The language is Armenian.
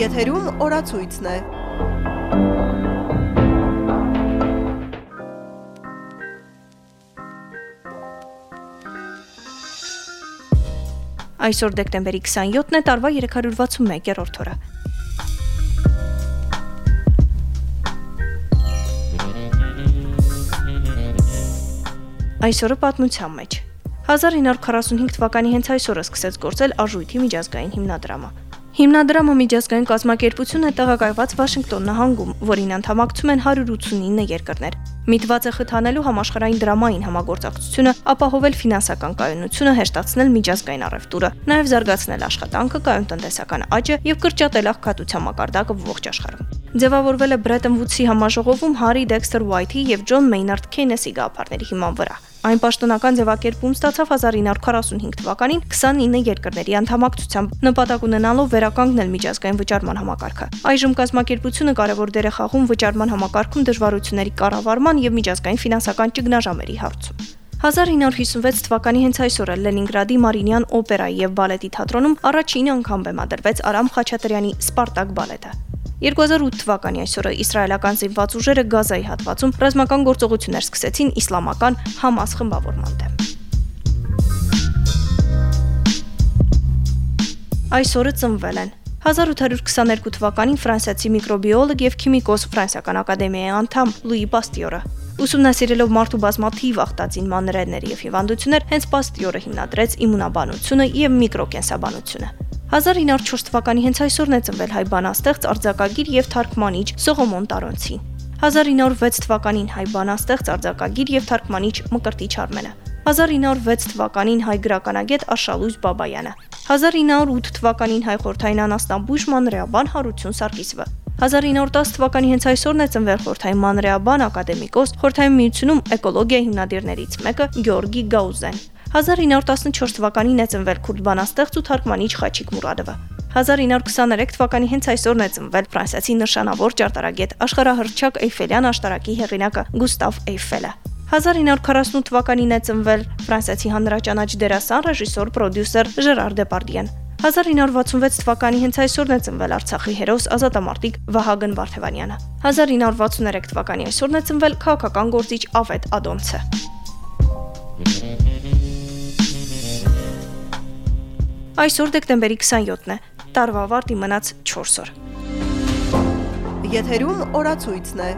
Եթերում օրացույցն է։ Այսօր դեկտեմբերի 27-ն է, տարվա 361-րդ օրը։ Այսօրը պատմության մեջ 1945 թվականի հենց այսօրը սկսեց գործել Արժույթի միջազգային հիմնադրամը։ Հիմնադրամը միջազգային կազմակերպություն է տեղակայված Վաշինգտոն նահանգում, որին անդամակցում են 189 երկրներ։ Միտված է խթանելու համաշխարհային դրամային համագործակցությունը, ապահովել ֆինանսական կայունությունը, հեշտացնել միջազգային առևտուրը, նաև զարգացնել աշխատանքը, կայուն տնտեսական աճը եւ կրճատել աղքատության մակարդակը ողջ աշխարհում։ Ձևավորվել է Բրետոն Վուդսի համաժողովում Հարի Դեքստեր Ուայթի եւ Ջոն Մեյնարդ Քեյնեսի գաղափարների հիման վրա։ Այն պաշտոնական ձևակերպում ստացավ 1945 թվականին 29 երկրների անդամակցությամբ, նպատակ ունենալով վերականգնել միջազգային վճարման համակարգը։ Այժմ կազմակերպությունը կարևոր դեր է խաղում վճարման համակարգում դժվարությունների կառավարման եւ միջազգային ֆինանսական ճգնաժամերի հարցում։ 1956 թվականի հենց այսօրը Լենինգրադի Մարինյան օպերայի եւ բալետի թատրոնում առաջին անգամ բեմադրվեց Արամ Խաչատրյանի Սպարտակ բալետը։ 2008 թվականի այսօրը իսրայելական զինված ուժերը Գազայի հատվածում ռազմական գործողություններ սկսեցին իսլամական Համաս խմբավորման դեմ։ Այսօրը ծնվել են 1822 թվականին ֆրանսիացի միկրոբիոլոգ եւ քիմիկոս ֆրանսիական ակադեմիայի անդամ Լուի Պաստիորը Ուսումնասիրելով մարդու բազմաթիվ ախտածին մանրերներ եւ հիվանդություններ, հենց Պաստիորը հիմնադրեց իմունաբանությունը եւ միկրոկենսաբանությունը։ 1904 թվականի հենց այսօրն է ծնվել հայ բանաստեղծ, արձակագիր եւ թարգմանիչ Սողոմոն Տարոնցին։ 1906 թվականին հայ բանաստեղծ, արձակագիր եւ թարգմանիչ Մկրտիչ Արմենը։ 1906 թվականին հայ գրականագետ Աշալույս Բաբայանը։ 1908 թվականին հայ խորթային անաստան մանրեաբան Հարություն Սարգիսովը։ 1910 թվականի հենց այսօրն է ծնվել խորթային մանրեաբան ակադեմիկոս խորթային միությունում էկոլոգիա հիմնադիրներից մեկը Գյորգի Գաուզեն։ 1914 թվականին է ծնվել քուրդ բանաստեղծ ու թարգմանիչ Խաչիկ Մուրադովը։ 1923 թվականի հենց այսօրն է ծնվել ֆրանսիացի նշանավոր ճարտարագետ աշխարհահռչակ Էյֆելյան աշտարակի հեղինակը Գուստավ Էյֆելը։ 1948 թվականին է ծնվել ֆրանսիացի հանրաճանաչ դերասան, ռեժիսոր, պրոդյուսեր Ժերար Դեպարդիեն։ 1966 թվականի հենց այսօրն է ծնվել Արցախի հերոս ազատամարտիկ Վահագն Վարդևանյանը։ 1963 թվականի այսօրն է ծնվել քաղաքական գործիչ Ավետ Ադոմցը։ Այսօր դեկտեմբերի 27-ն է։ Տարվա ավարտի մնաց 4 օր։ Եթերում օրացույցն է։